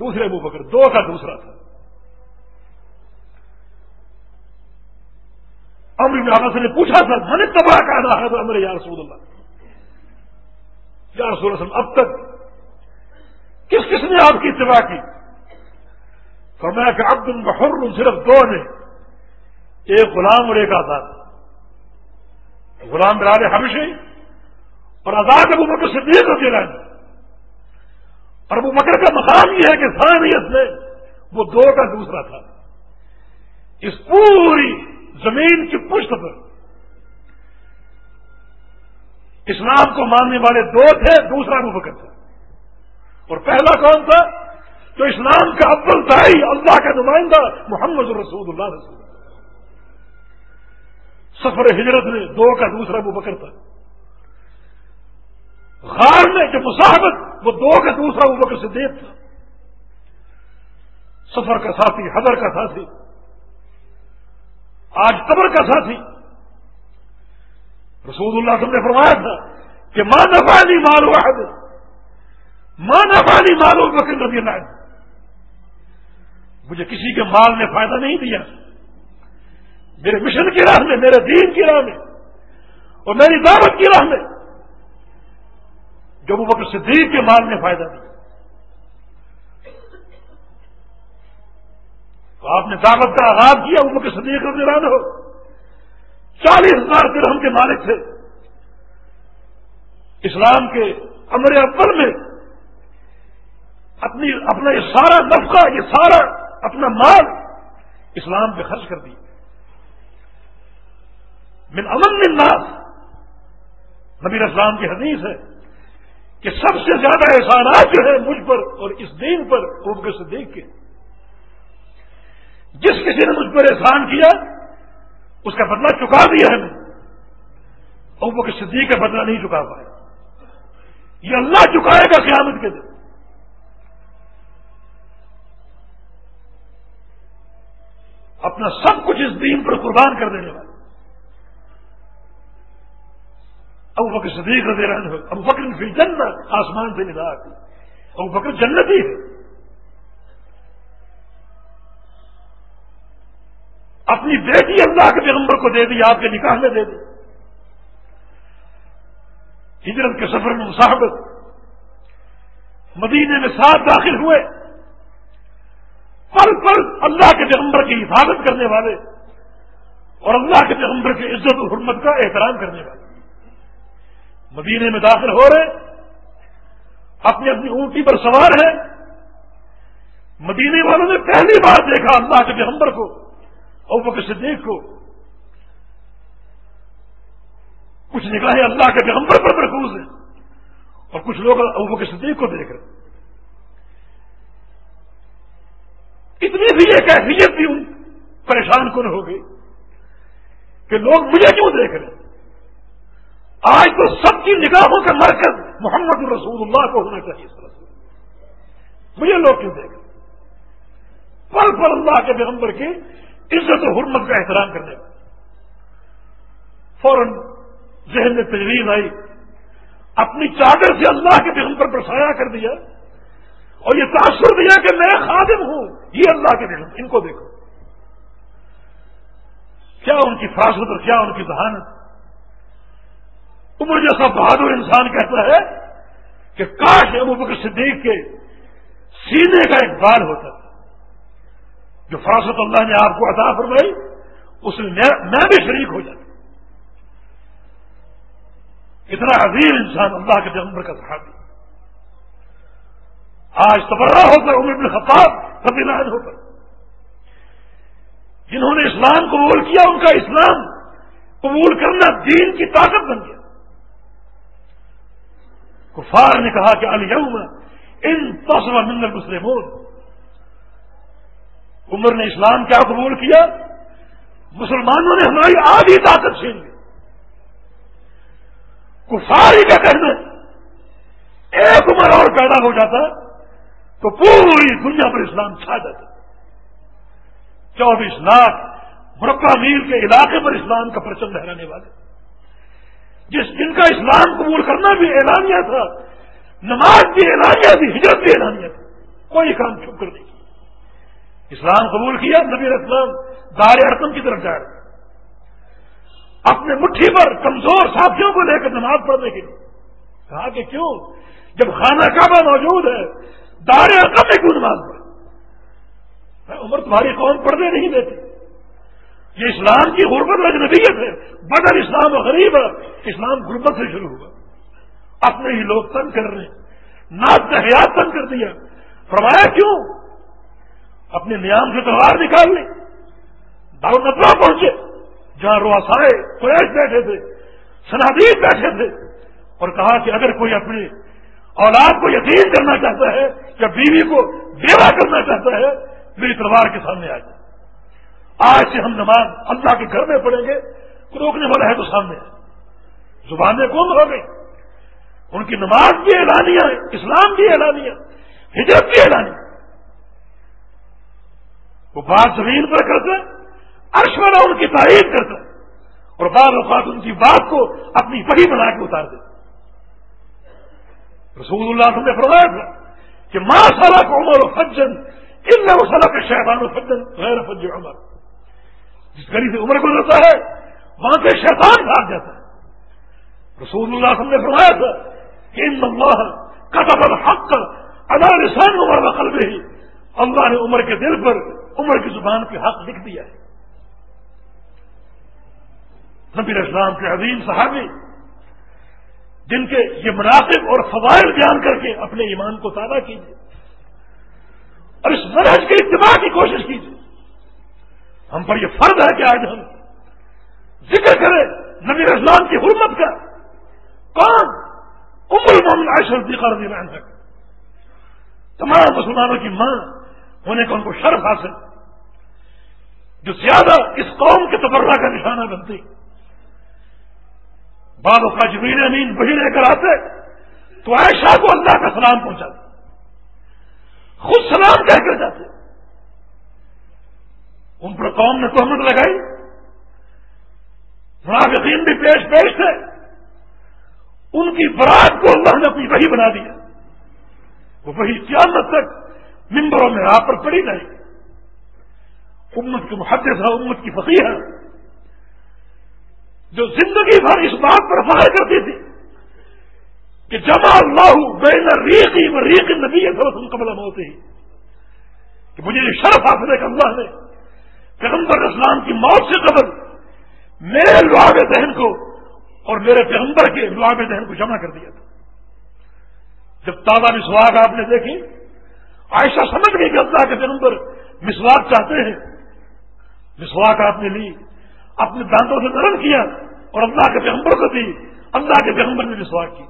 Speaker 1: دوسرے ابو بکر، دو کا دوسرا تھا۔ امر بن سے نے پوچھا تھا میں نے تباہ کہنا ہے امر یا رسول اللہ۔ یا رسول اللہ اب تک کس کس نے آپ کی اتباع کی؟ فرمایا کہ عبد البحر صرف دو نے، ایک غلام اور ایک آزاد۔ غلام براد ہمیشہ اور آزاد ابو بکر صدیق رضی اللہ عنہ۔ اور ابو بکر کا مقام یہ ہے کہ ثانیت میں وہ دو کا دوسرا تھا۔ اس پوری زمین کی پشت پر۔ اسلام کو ماننے والے دو تھے، دوسرا ابو بکر تھا۔ اور پہلا کون تھا؟ تو اسلام کا اول دائی اللہ کا نمائندہ محمد رسول اللہ رسول سفر ہجرت میں دو کا دوسرا ابو بکر تھا۔ غار میں جو مساحبت وہ دو کا دوسرا بکر سے دیکھ تھا۔ سفر کا ساتھی، حضر کا ساتھی۔ آج قبر کا ساتھی۔ رسول اللہ صلی نے فرمایا تھا کہ ماں نفانی مال واحد ماں نفانی مالو بکر رضی اللہ مجھے کسی کے مال نے فائدہ نہیں دیا۔ میرے مشن کی راہ میں، میرے دین کی راہ میں اور میری دعوت کی راہ میں۔ جو وہ صدیق کے مال نے فائدہ دیا۔ تو آپ نے دعوت کا آغاز کیا وہ بکر صدیق رضی ہو چالیس ہزار درہم کے مالک تھے۔ اسلام کے امر اول میں اپنی، اپنا یہ سارا نفقہ، یہ سارا اپنا مال اسلام پہ خرچ کر دیا۔ من امن الناس۔ نبی اسلام کی حدیث ہے کہ سب سے زیادہ احسانات جو ہے مجھ پر اور اس دین پر ابو سے دیکھ کے۔ جس کسی نے مجھ پر احسان کیا، اس کا بدلہ چکا دیا ہے ابو کے صدیق کا بدلہ نہیں چکا پائے یہ اللہ چکائے گا قیامت کے دن۔ اپنا سب کچھ اس دین پر قربان کر دینے والے ابو بکر صدیق رضی اللہ عنہ، ابو بکر فی جنت آسمان سے ندا آتی ابو بکر جنتی ہے۔ اپنی بیٹی اللہ کے پیغمبر کو دے دی، آپ کے نکاح میں دے دی۔ ہجرت کے سفر میں مساحبت مدینے میں ساتھ داخل ہوئے۔ پل پل اللہ کے پیغمبر کی حفاظت کرنے والے اور اللہ کے پیغمبر کی عزت و حرمت کا احترام کرنے والے۔ مدینے میں داخل ہو رہے، اپنی اپنی اونٹی پر سوار ہیں۔ مدینے والوں نے پہلی بار دیکھا اللہ کے پیغمبر کو۔ اور وہ صدیق کو کچھ نگاہیں اللہ کے پیغمبر پر محفوظ ہیں اور کچھ لوگ ابو کے صدیق کو دیکھ رہے اتنی بھی ایک کیفیت بھی پریشان کن ہو گئی کہ لوگ مجھے کیوں دیکھ رہے ہیں؟ آج تو سب کی نگاہوں کا مرکز محمد رسول اللہ کو ہونا چاہیے۔ سر مجھے لوگ کیوں دیکھ رہے پل پل اللہ کے پیغمبر کی عزت و حرمت کا احترام کرنے کا فوراً ذہن میں تجویز آئی، اپنی چادر سے اللہ کے پیغمبر پر سایہ کر دیا اور یہ تاثر دیا کہ میں خادم ہوں۔ یہ اللہ کے پیغمبر، ان کو دیکھو۔ کیا ان کی فاصلت اور کیا ان کی ذہانت؟ عمر جیسا بہادر انسان کہتا ہے کہ کاش ابو بکر صدیق کے سینے کا ایک بال ہوتا۔ جو فراست اللہ نے آپ کو عطا فرمائی، اس میں میں بھی شریک ہو جاتا۔ اتنا عظیم انسان اللہ کے جنمبر کا صحابی۔ آج تبرہ ہو کر عمر بن خطاب کبھی نائن ہو کر جنہوں نے اسلام قبول کیا، ان کا اسلام قبول کرنا دین کی طاقت بن گیا۔ کفار نے کہا کہ الم ان تصو من المسلمون۔ عمر نے اسلام کیا قبول کیا؟ مسلمانوں نے ہماری آدھی طاقت چھین لی۔ کفار ہی کا کہنا ایک عمر اور پیدا ہو جاتا تو پوری دنیا پر اسلام چھا جاتا۔ چوبیس لاکھ مربع میل کے علاقے پر اسلام کا پرچم لہرانے والے۔ جس جن کا اسلام قبول کرنا بھی اعلانیہ تھا، نماز بھی اعلانیہ تھی، ہجرت بھی اعلانیہ تھا کوئی کام چھپ کر نہیں۔ اسلام قبول کیا نبی اسلام دار ارکم کی طرف جا رہے اپنے مٹھی پر کمزور ساتھیوں کو لے کر نماز پڑھنے کے لیے۔ کہا کہ کیوں؟ جب خانہ کعبہ موجود ہے، دار ارکم میں کیوں نماز پڑھے؟ عمر تمہاری قوم پڑھنے نہیں دیتی۔ یہ اسلام کی غربت اجنبیت ہے۔ بدر اسلام و غریب ہے۔ اسلام غربت سے شروع ہوا۔ اپنے ہی لوگ تنگ کر رہے ہیں۔ ناز کا حیات تنگ کر دیا۔ فرمایا کیوں؟ اپنے نیام سے تلوار نکال لی دارو ندوا پہنچے، جہاں روسائے قریش بیٹھے تھے سنادیب بیٹھے تھے اور کہا کہ اگر کوئی اپنی اولاد کو یقین کرنا چاہتا ہے یا بیوی کو بیوہ کرنا چاہتا ہے، میری تلوار کے سامنے آ جائے۔ آج سے ہم نماز اللہ کے گھر میں پڑھیں گے روکنے والا ہے تو سامنے۔ زبانیں کون ہو گئی ان کی نماز بھی اعلانیہ ہے اسلام بھی اعلانیہ ہجرت بھی اعلانیہ وہ بات زمین پر کرتا عرش والا ان کی تعریف کرتا اور بعض اوقات ان کی بات کو اپنی بڑی بنا کے اتار دے رسول اللہ نے فرمایا تھا کہ ماں سالہ کو عمر و فجن ان میں وہ سلا کے شہبان و فجن غیر فج عمر۔ جس گلی سے عمر گزرتا ہے، وہاں سے شیطان بھاگ جاتا ہے۔ رسول اللہ نے فرمایا تھا کہ ان اللہ قطب الحق ادا رسان عمر بخل میں ہی اللہ نے عمر کے دل پر عمر کی زبان پہ حق لکھ دیا ہے۔ نبی اسلام کے عظیم صحابی، جن کے یہ مناسب اور فوائد بیان کر کے اپنے ایمان کو تازہ کیجیے اور اس منحج کے اتباع کی کوشش کیجیے ہم پر یہ فرض ہے کہ آج ہم ذکر کریں نبی اسلام کی حرمت کا۔ کون؟ عمر محمد عائشہ صدیقہ رضی اللہ عنہ۔ تمام مسلمانوں کی ماں ہونے کا ان کو شرف حاصل جو زیادہ اس قوم کے تبرہ کا نشانہ بنتی۔ بعض کا جبین امین وہی لے کر آتے تو عائشہ کو اللہ کا سلام پہنچاتے خود سلام کہہ کر جاتے۔ ان پر قوم نے تہمت لگائی۔ منافقین بھی پیش پیش تھے۔ ان کی برات کو اللہ نے اپنی وہی بنا دیا۔ وہ وہی قیامت تک ممبروں میں آپ پر پڑی نہیں۔ امت کے محدث ہے امت کی فقیر ہے جو زندگی بھر اس بات پر فخر کرتی تھی کہ جمع اللہ بین ریقی و ریق نبی ہے قبل موت ہی۔ کہ مجھے یہ شرف حاصل ہے کہ اللہ نے پیغمبر اسلام کی موت سے قبل میرے لعاب دہن کو اور میرے پیغمبر کے لعاب دہن کو جمع کر دیا تھا۔ جب تازہ مسواک آپ نے دیکھی عائشہ سمجھ گئی کہ اللہ کے پیغمبر مسواک چاہتے ہیں۔ مسواک آپ نے لی، اپنے دانتوں سے نرم کیا اور اللہ کے پیغمبر کو دی۔ اللہ کے پیغمبر نے مسواک کی۔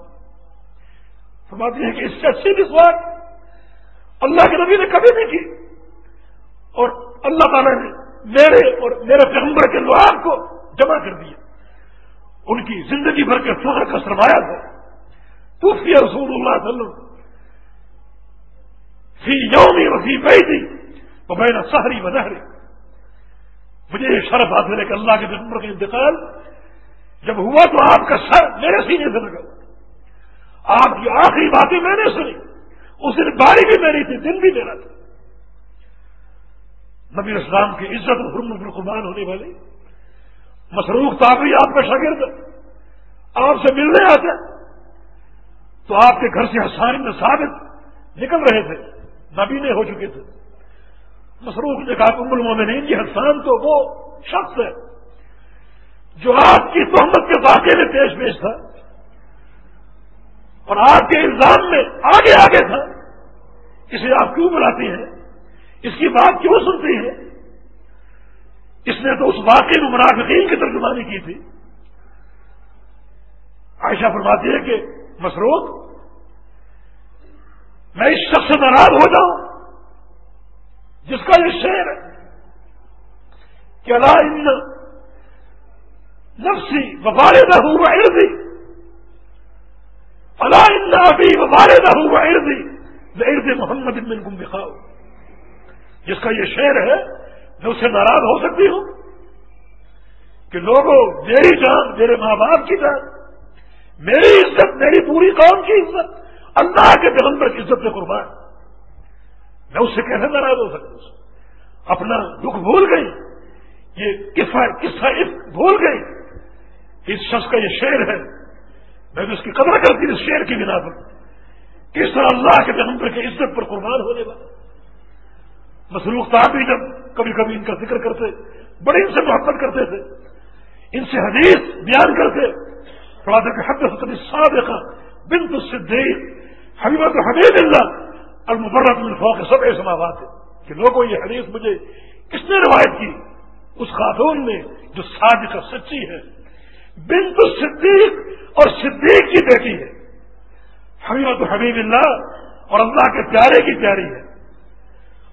Speaker 1: فرماتی ہے کہ اس سے اچھی مسواک اللہ کے نبی نے کبھی نہیں کی۔ اور اللہ تعالیٰ نے میرے اور میرے پیغمبر کے لوہار کو جمع کر دیا۔ ان کی زندگی بھر کے فخر کا سرمایہ تھا۔ تو رسول اللہ صلی اللہ علیہ وسلم۔ فی یومی وفی پی تھی تو میں سہری و نہری مجھے یہ شرف حاصل ہے کہ اللہ کے پیغمبر کا انتقال، جب ہوا تو آپ کا سر میرے سینے سے لگا. آپ کی آخری باتیں میں نے سنی، اس دن باری بھی میری تھی، دن بھی میرا تھا. نبی اسلام کی عزت اور حرمت میں قربان ہونے والے مسروخ تابری آپ کا شاگرد. آپ سے ملنے آتے، تو آپ کے گھر سے حسان میں ثابت نکل رہے تھے. نبینے ہو چکے تھے۔ مسروخ نے کہا عمر مومنین یہ حسان تو وہ شخص ہے جو آپ کی تہمت کے واقعے میں پیش پیش تھا اور آپ کے الزام میں آگے آگے تھا۔ اسے آپ کیوں بلاتے ہیں؟ اس کی بات کیوں سنتی ہے اس نے تو اس واقعے میں منافقین کی ترجمانی کی تھی۔ عائشہ فرماتی ہے کہ مسروق میں اس شخص سے ناراض ہو جاؤں، جس کا یہ شعر ہے کہ اللہ ان نفسی وبارے نہ ہوا اردی اللہ ان ابھی وبارے نہ ہوا اردی میں ارد محمد ان گم دکھاؤ جس کا یہ شعر ہے، میں اسے ناراض ہو سکتی ہوں کہ لوگوں، میری جان، میرے ماں باپ کی جان، میری عزت، میری پوری قوم کی عزت اللہ کے پیغمبر کی عزت سے قربان۔ میں اس سے کیسے ناراض ہو سکتا اپنا دکھ بھول گئی۔ یہ قصہ بھول گئی۔ اس شخص کا یہ شعر ہے۔ میں اس کی قدر کرتی اس شعر کی بنا پر۔ کس طرح اللہ کے پیغمبر کی عزت پر قربان ہونے والا۔ مسلوق صاحب بھی جب کبھی کبھی ان کا ذکر کرتے، بڑے ان سے محبت کرتے تھے۔ ان سے حدیث بیان کرتے۔ تھوڑا دیر کے حد کبھی سا دیکھا صدیق حبیبت حبیب اللہ المبرت الفاق سب ایسے سماوات. ہے کہ لوگوں، یہ حدیث مجھے کس نے روایت کی؟ اس خاتون نے جو صادقہ سچی ہے. بن تو صدیق اور صدیق کی بیٹی ہے. حبیبت حبیب اللہ اور اللہ کے پیارے کی پیاری ہے.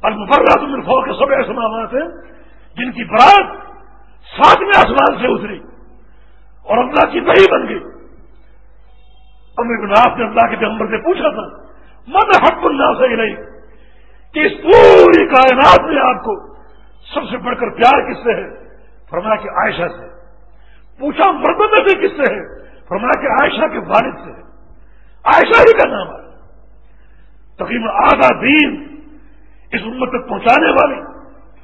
Speaker 1: المبرت الفاق کے سب ایسے سماوات ہیں جن کی برات ساتویں آسمان سے اتری اور اللہ کی وہی بن گئی. امر گناف نے اللہ کے پیغمبر سے پوچھا تھا، من حق اللہ سے نہیں کہ اس پوری کائنات میں آپ کو سب سے بڑھ کر پیار کس سے ہے؟ فرمایا کہ عائشہ سے۔ پوچھا مرد میں سے کس سے ہے؟ فرمایا کہ عائشہ کے والد سے۔ ہے عائشہ ہی کا نام ہے۔ تقریباً آدھا دین اس امت تک پہنچانے والی،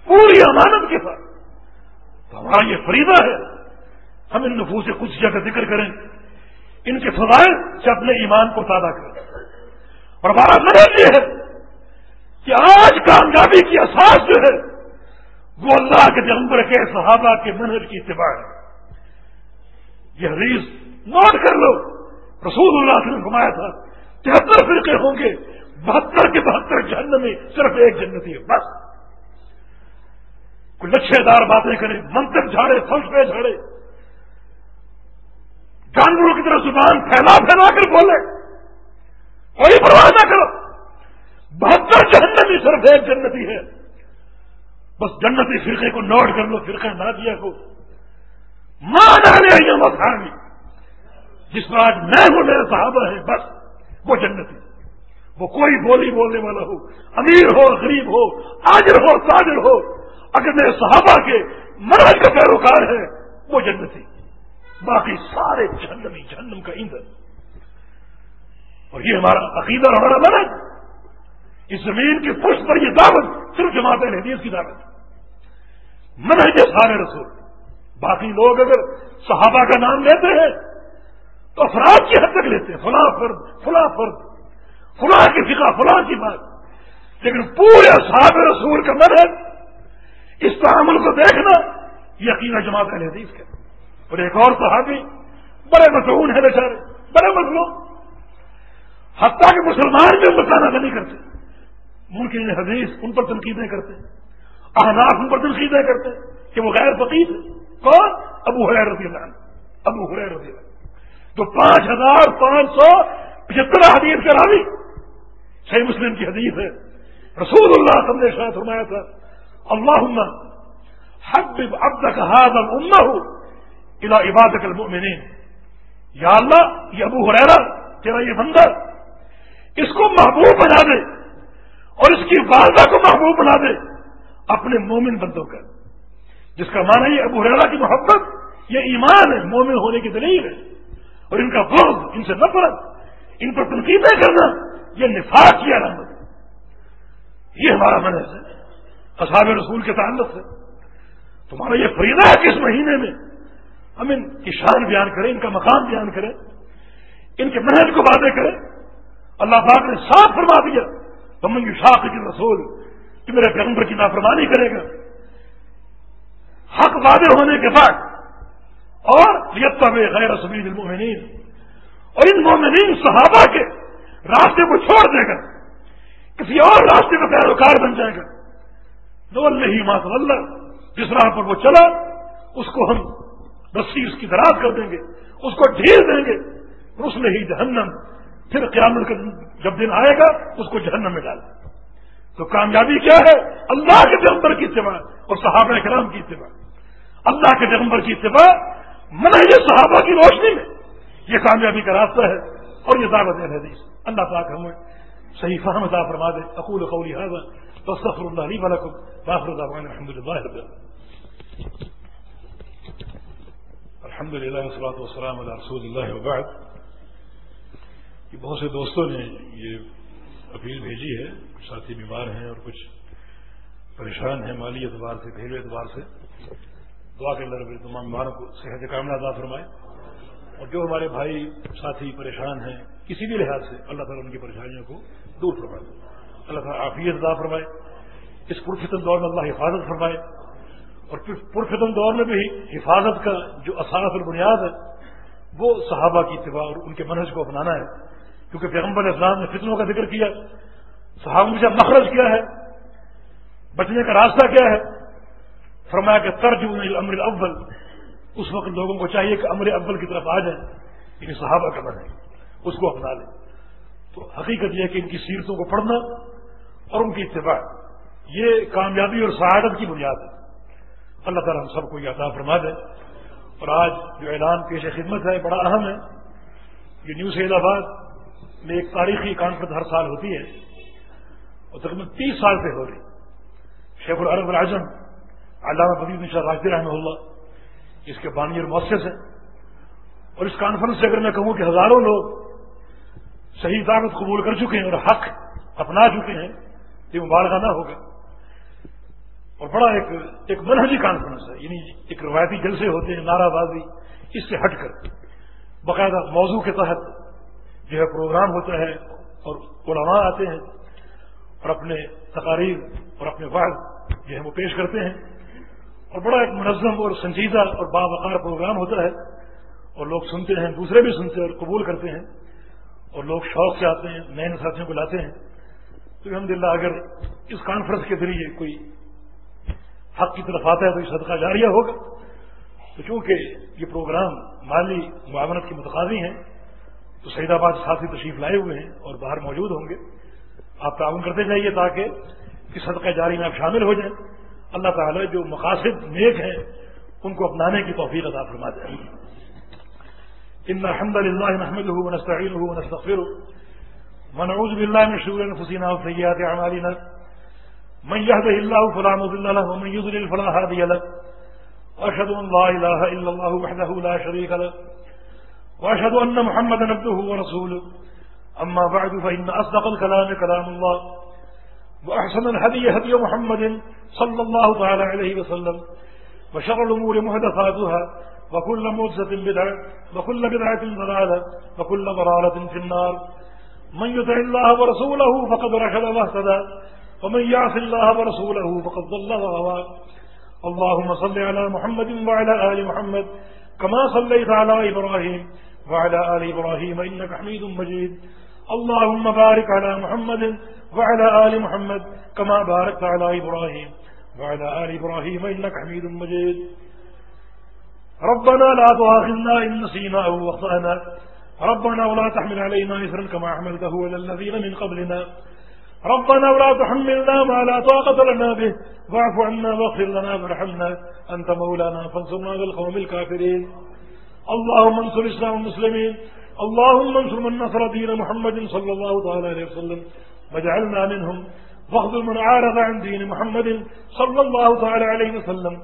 Speaker 1: پوری امانت کے ساتھ تو ہمارا یہ فریدہ ہے، ہم ان نفوس سے کچھ جگہ ذکر کریں۔ ان کے فضائل سے اپنے ایمان کو تازہ کریں۔ اور ہمارا مدد یہ ہے کہ آج کامیابی کی احساس جو ہے، وہ اللہ کے جنبر کے صحابہ کے منہج کی اتباع ہے۔ یہ حدیث نوٹ کر لو۔ رسول اللہ سے گھمایا تھا، تہتر فرقے ہوں گے، بہتر کے بہتر جہنم میں صرف ایک جنتی ہے، بس۔ کوئی لچھے دار باتیں کرے منتر جھاڑے پہ جھاڑے۔ جانوروں کی طرح زبان پھیلا پھیلا کر بولے۔ کوئی پرواہ نہ کرو۔ بہتر جہنمی صرف ایک جنتی ہے۔ بس جنتی فرقے کو نوٹ کر لو، فرقہ نہ دیا کو۔ ماں ڈالے مسانی جس میں آج میں ہوں، میرے صحابہ ہے بس وہ جنتی۔ وہ کوئی بولی بولنے والا ہو، امیر ہو، غریب ہو، آجر ہو، تاجر ہو، اگر میرے صحابہ کے مرض کا پیروکار ہے، وہ جنتی۔ باقی سارے جہنمی جہنم کا ایندھن۔ اور یہ ہمارا عقیدہ اور ہمارا مرض اس زمین کی پشت پر یہ دعوت صرف جماعت حدیث کی دعوت۔ منہج سارے رسول۔ باقی لوگ اگر صحابہ کا نام لیتے ہیں، تو افراد کی حد تک لیتے ہیں۔ فلاں فرد فلاں فرد۔ فلاں کی فکا فلاں کی بات۔ لیکن پورے صحاب رسول کا منہج، اس تعامل کو دیکھنا یقینا جماعت حدیث کے اور ایک اور صحابی بڑے مصنون ہے بیچارے، بڑے مظلوم۔ حتیٰ کہ مسلمان بھی مسانہ نہیں کرتے۔ ملک حدیث ان پر تنقیدیں کرتے، احناف ان پر تنقیدیں کرتے کہ وہ غیر فقیر کون؟ ابو حیر رضی اللہ ابو حیر رضی اللہ تو پانچ ہزار پانچ سو پچہتر حدیث کے راوی۔ صحیح مسلم کی حدیث ہے۔ رسول اللہ سب نے شاید فرمایا تھا اللہ حبب عبدك هذا الامه الى عبادك المؤمنين. یا اللہ یہ ابو حریرا تیرا یہ بندہ اس کو محبوب بنا دے اور اس کی والدہ کو محبوب بنا دے اپنے مومن بندوں کا۔ جس کا معنی یہ ابو حریرا کی محبت، یہ ایمان ہے، مومن ہونے کی دلیل ہے۔ اور ان کا بغض ان سے نفرت، ان پر تنقیدیں کرنا، یہ نفاق کی علامت یہ ہمارا من ہے، اصحاب رسول کے تعلق سے۔ تمہارا یہ فریدہ ہے کہ اس مہینے میں ہم ان کی شان بیان کریں، ان کا مقام بیان کریں، ان کے محنت کو باتیں کریں۔ اللہ پاک نے صاف فرما دیا تمن کی شاخ کی رسول کہ میرے پیغمبر کی نافرمانی کرے گا۔ حق وعدے ہونے کے بعد، اور ریتہ میں غیر سبیل المومنین اور ان مومنین صحابہ کے راستے کو چھوڑ دے گا۔ کسی اور راستے کا پیروکار بن جائے گا۔ نہیں ماتم اللہ، جس راہ پر وہ چلا، اس کو ہم رسی اس کی دراز کر دیں گے، اس کو ڈھیر دیں گے اس میں ہی جہنم، پھر قیامت کا جب دن آئے گا، اس کو جہنم میں ڈال تو کامیابی کیا ہے؟ اللہ کے پیغمبر کی اتباع اور صحابہ کرام کی اتباع۔ اللہ کے پیغمبر کی اتباع منہج صحابہ کی روشنی میں۔ یہ کامیابی کا راستہ ہے اور یہ دعوت حدیث۔ اللہ پاک ہمیں صحیح فہمت فرما دے۔ اقول قولی حاضر فاستغفر الله لي ولكم واخر دعوانا الحمد لله رب العالمين الحمد للہ وسلات وسلام علیہ رسول اللہ وبعد کہ بہت سے دوستوں نے یہ اپیل بھیجی ہے، کچھ ساتھی بیمار ہیں اور کچھ پریشان ہیں مالی اعتبار سے گھریلو اعتبار سے۔ دعا کے اندر تمام بیماروں کو صحت کاملہ ادا فرمائے۔ اور جو ہمارے بھائی ساتھی پریشان ہیں، کسی بھی لحاظ سے اللہ تعالیٰ ان کی پریشانیوں کو دور فرمائے۔ اللہ تعالیٰ عافیت ادا فرمائے۔ اس پرفتن دور میں اللہ حفاظت فرمائے۔ اور پھر پرفتن دور میں بھی حفاظت کا جو اساس اور بنیاد ہے، وہ صحابہ کی اتباع اور ان کے منحص کو اپنانا ہے۔ کیونکہ پیغمبر اسلام نے فتنوں کا ذکر کیا، صحابہ سے مخرج کیا ہے بچنے کا راستہ کیا ہے۔ فرمایا کہ ترج امر اول اس وقت لوگوں کو چاہیے کہ امر اول کی طرف آ جائیں یہ صحابہ کا بنے اس کو اپنا لیں۔ تو حقیقت یہ ہے کہ ان کی سیرتوں کو پڑھنا اور ان کی اتباع، یہ کامیابی اور سعادت کی بنیاد ہے۔ اللہ تعالیٰ ہم سب کو یہ عطا فرما دے۔ اور آج جو اعلان پیش خدمت ہے، بڑا اہم ہے۔ یہ نیو سید آباد میں ایک تاریخی کانفرنس ہر سال ہوتی ہے۔ اور تقریباً تیس سال سے ہو رہی شیخ العرب العظم، علامہ بدید نشا راجد رحمہ اللہ، اس کے بانی اور مؤثر ہے اور اس کانفرنس سے اگر میں کہوں کہ ہزاروں لوگ صحیح دعوت قبول کر چکے ہیں اور حق اپنا چکے ہیں، یہ مبالغہ نہ ہوگا۔ اور بڑا ایک ایک منہجی کانفرنس ہے یعنی ایک روایتی جلسے ہوتے ہیں، نعرہ بازی، اس سے ہٹ کر۔ باقاعدہ موضوع کے تحت جو ہے پروگرام ہوتا ہے اور علماء آتے ہیں اور اپنے تقاریر اور اپنے وعد جو ہے وہ پیش کرتے ہیں۔ اور بڑا ایک منظم اور سنجیدہ اور باوقار پروگرام ہوتا ہے۔ اور لوگ سنتے ہیں، دوسرے بھی سنتے ہیں اور قبول کرتے ہیں۔ اور لوگ شوق سے آتے ہیں، نئے ساتھیوں کو لاتے ہیں۔ تو الحمد للہ اگر اس کانفرنس کے ذریعے کوئی حق کی طرف آتا ہے تو یہ صدقہ جاریہ ہوگا۔ تو چونکہ یہ پروگرام مالی معاونت کی متقاضی ہیں، تو سعید آباد ساتھی تشریف لائے ہوئے ہیں اور باہر موجود ہوں گے۔ آپ تعاون کرتے جائیے تاکہ اس صدقہ جاری میں آپ شامل ہو جائیں۔ اللہ تعالی جو مقاصد نیک ہیں، ان کو اپنانے کی توفیق ادا فرما دیں ان الحمد للہ نحمده ونستعینه ونستغفره ونعوذ بالله من شرور انفسنا وسيئات اعمالنا۔ من يهده الله فلا مضل له ومن يضلل فلا هادي له. وأشهد أن لا إله إلا الله وحده لا شريك له. وأشهد أن محمدا عبده ورسوله. أما بعد فإن أصدق الكلام كلام الله. وأحسن الهدي هدي محمد صلى الله تعالى عليه وسلم. وشر الأمور محدثاتها وكل محدثه بدعة وكل بدعة ضلالة وكل ضلالة في النار. من يطع الله ورسوله فقد رشد واهتدى ومن يعص الله ورسوله فقد ضل وغوى اللهم صل على محمد وعلى آل محمد كما صليت على إبراهيم وعلى آل إبراهيم إنك حميد مجيد. اللهم بارك على محمد وعلى آل محمد كما باركت على إبراهيم وعلى آل إبراهيم إنك حميد مجيد. ربنا لا تؤاخذنا إن نسينا أو وخطأنا ربنا ولا تحمل علينا إثرا كما حملته إلى الذين من قبلنا. ربنا ولا تحملنا ما لا طاقة لنا به. واعف عنا واغفر لنا وارحمنا. أنت مولانا فانصرنا بالقوم الكافرين. اللهم انصر الإسلام المسلمين اللهم انصر من نصر دين محمد صلى الله تعالى عليه وسلم. واجعلنا منهم. واخذل من عارض عن دين محمد صلى الله تعالى عليه وسلم.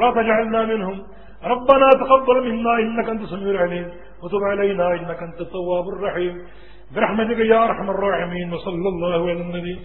Speaker 1: لا تجعلنا منهم. ربنا تقبل منا إنك أنت سميع العليم. وتب علينا إنك أنت التواب الرحيم. برحمتك يا أرحم الراحمين وصلى الله على النبي.